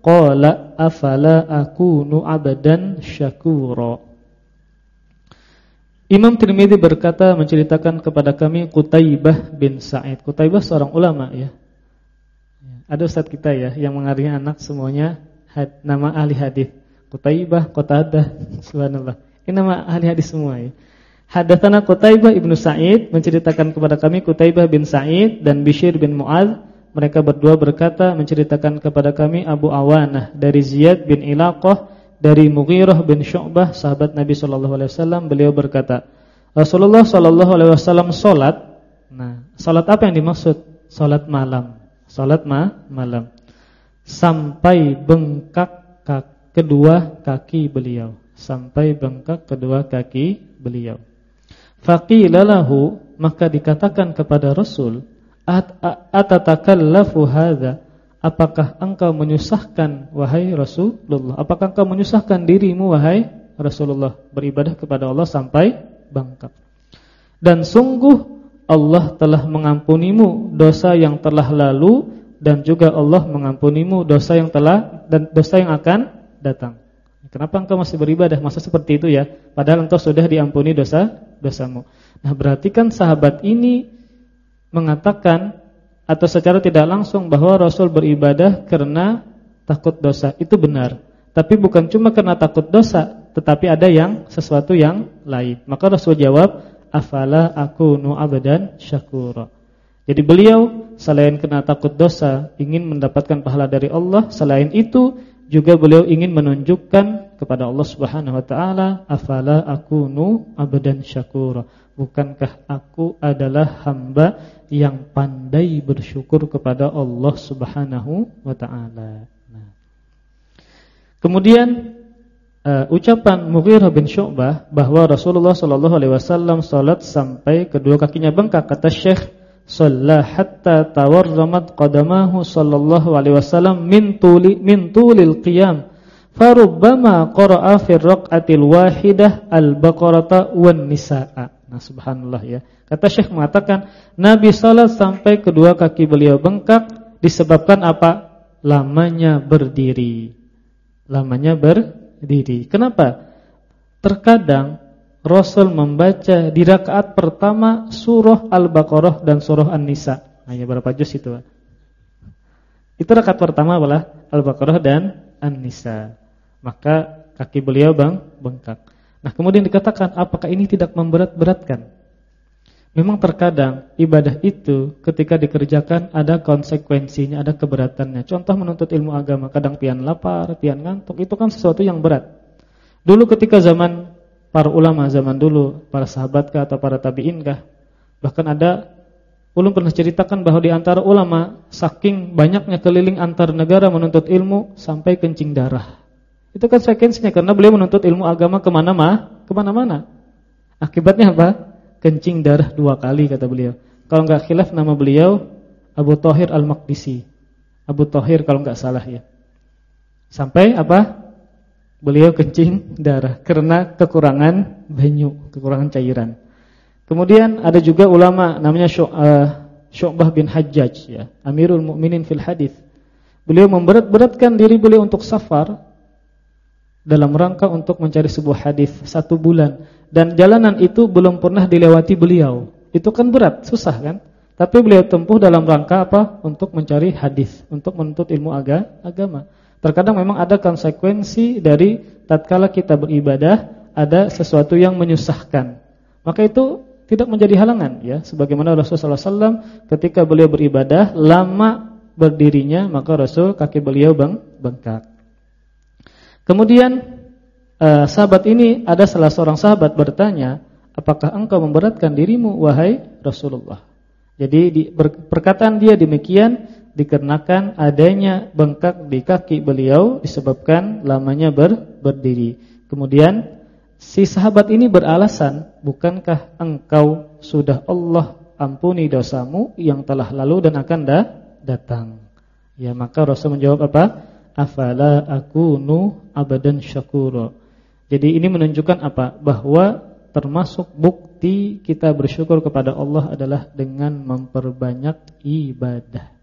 qala afala akunu abadan syakura Imam Tirmidzi berkata menceritakan kepada kami Qutaibah bin Sa'id. Qutaibah seorang ulama ya. Ada ustaz kita ya yang mengaruhi anak semuanya had, nama ahli hadis. Qutaibah, Qatadah, (laughs) subhanallah. Ini nama ahli hadis semua ya. Hadatsana Qutaibah ibnu Sa'id menceritakan kepada kami Qutaibah bin Sa'id dan Bishr bin Mu'adz mereka berdua berkata menceritakan kepada kami Abu Awanah dari Ziyad bin Ilaqah dari Mughirah bin Syu'bah sahabat Nabi sallallahu alaihi wasallam. Beliau berkata Rasulullah sallallahu alaihi wasallam salat. Nah salat apa yang dimaksud? Salat malam. Salat ma malam. Sampai bengkak kedua kaki beliau. Sampai bengkak kedua kaki beliau Faqila lahu maka dikatakan kepada Rasul atatakallafu hadza? Apakah engkau menyusahkan wahai Rasulullah? Apakah engkau menyusahkan dirimu wahai Rasulullah? Beribadah kepada Allah sampai bangkak dan sungguh Allah telah mengampunimu dosa yang telah lalu dan juga Allah mengampunimu dosa yang telah dan dosa yang akan datang Kenapa engkau masih beribadah masa seperti itu ya? Padahal engkau sudah diampuni dosa dosamu. Nah, berarti kan sahabat ini mengatakan atau secara tidak langsung bahwa Rasul beribadah karena takut dosa. Itu benar. Tapi bukan cuma karena takut dosa, tetapi ada yang sesuatu yang lain. Maka Rasul jawab, "Afala akunu abadan syakura." Jadi beliau selain karena takut dosa ingin mendapatkan pahala dari Allah, selain itu juga beliau ingin menunjukkan kepada Allah Subhanahu wa taala, afala akunu abdan syakura. Bukankah aku adalah hamba yang pandai bersyukur kepada Allah Subhanahu wa taala. Nah. Kemudian uh, ucapan Mughirah bin Syu'bah bahwa Rasulullah sallallahu alaihi wasallam salat sampai kedua kakinya bengkak kata Syekh Shalla hatta tawarramat qadamahu sallallahu alaihi wasallam min tuli min tulil qiyam. Farubbama qara'a fi raq'atil wahidah al-baqarata wan nisaa. Nah subhanallah ya. Kata Syekh mengatakan Nabi salat sampai kedua kaki beliau bengkak disebabkan apa? Lamanya berdiri. Lamanya berdiri. Kenapa? Terkadang Rasul membaca di rakaat pertama surah Al-Baqarah dan surah An-Nisa. Hanya berapa juz itu? Itu rakaat pertama adalah Al-Baqarah dan An-Nisa. Maka kaki beliau bang bengkak. Nah, kemudian dikatakan apakah ini tidak memberat-beratkan? Memang terkadang ibadah itu ketika dikerjakan ada konsekuensinya, ada keberatannya. Contoh menuntut ilmu agama, kadang pian lapar, pian ngantuk, itu kan sesuatu yang berat. Dulu ketika zaman para ulama zaman dulu, para sahabat kah atau para tabi'in kah. Bahkan ada ulun pernah ceritakan bahwa di antara ulama saking banyaknya keliling antar negara menuntut ilmu sampai kencing darah. Itu kan frekuensinya karena beliau menuntut ilmu agama ke mana mah, ke mana mana. Akibatnya apa? Kencing darah dua kali kata beliau. Kalau nggak khilaf nama beliau Abu Thahir Al-Maqdisi. Abu Thahir kalau nggak salah ya. Sampai apa? Beliau kencing darah karena kekurangan banyu, kekurangan cairan. Kemudian ada juga ulama namanya eh, Syu'bah bin Hajjaj ya, Amirul Mukminin fil hadis. Beliau memberat-beratkan diri beliau untuk safar dalam rangka untuk mencari sebuah hadis satu bulan dan jalanan itu belum pernah dilewati beliau. Itu kan berat, susah kan? Tapi beliau tempuh dalam rangka apa? Untuk mencari hadis, untuk menuntut ilmu agama. Terkadang memang ada konsekuensi dari tatkala kita beribadah ada sesuatu yang menyusahkan. Maka itu tidak menjadi halangan ya. Sebagaimana Rasulullah SAW ketika beliau beribadah lama berdirinya maka Rasul kaki beliau bang bengkak. Kemudian eh, sahabat ini ada salah seorang sahabat bertanya, "Apakah engkau memberatkan dirimu wahai Rasulullah?" Jadi di, perkataan dia demikian dikarenakan adanya bengkak di kaki beliau disebabkan lamanya ber, berdiri. Kemudian si sahabat ini beralasan, "Bukankah engkau sudah Allah ampuni dosamu yang telah lalu dan akan da datang?" Ya, maka Rasul menjawab apa? "Afala akunu abadan syakura." Jadi ini menunjukkan apa? Bahwa termasuk bukti kita bersyukur kepada Allah adalah dengan memperbanyak ibadah.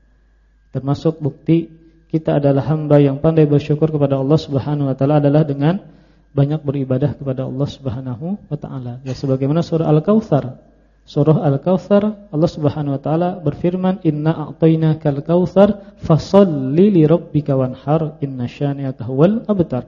Termasuk bukti kita adalah hamba yang pandai bersyukur kepada Allah Subhanahu wa taala adalah dengan banyak beribadah kepada Allah Subhanahu wa taala. Ya sebagaimana surah Al-Kautsar. Surah Al-Kautsar Allah Subhanahu wa taala berfirman, "Inna a'tainakal kautsar fasholli li rabbika wanhar inna huwal abtar."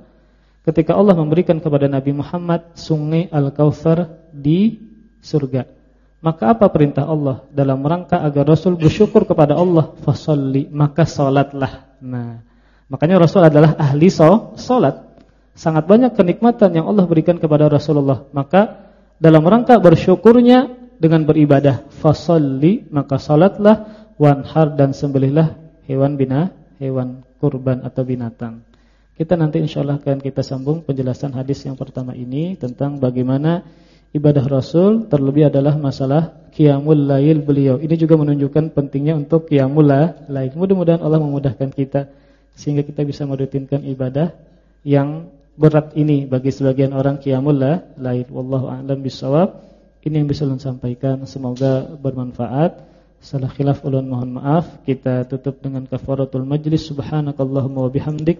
Ketika Allah memberikan kepada Nabi Muhammad sungai Al-Kautsar di surga. Maka apa perintah Allah dalam rangka agar Rasul bersyukur kepada Allah? Fasolli, maka salatlah. Nah, makanya Rasul adalah ahli salat. Sangat banyak kenikmatan yang Allah berikan kepada Rasulullah. Maka dalam rangka bersyukurnya dengan beribadah, fasolli, maka salatlah, wanhar dan sembelihlah hewan bina, hewan kurban atau binatang. Kita nanti insyaallah akan kita sambung penjelasan hadis yang pertama ini tentang bagaimana ibadah Rasul terlebih adalah masalah qiyamul lail beliau. Ini juga menunjukkan pentingnya untuk qiyamul lail. Mudah-mudahan Allah memudahkan kita sehingga kita bisa merutinkan ibadah yang berat ini bagi sebagian orang qiyamul lail. Wallahu a'lam bishawab. Ini yang bisa ulun sampaikan, semoga bermanfaat. Salah khilaf ulun mohon maaf. Kita tutup dengan kafaratul majlis. Subhanakallahumma wa bihamdik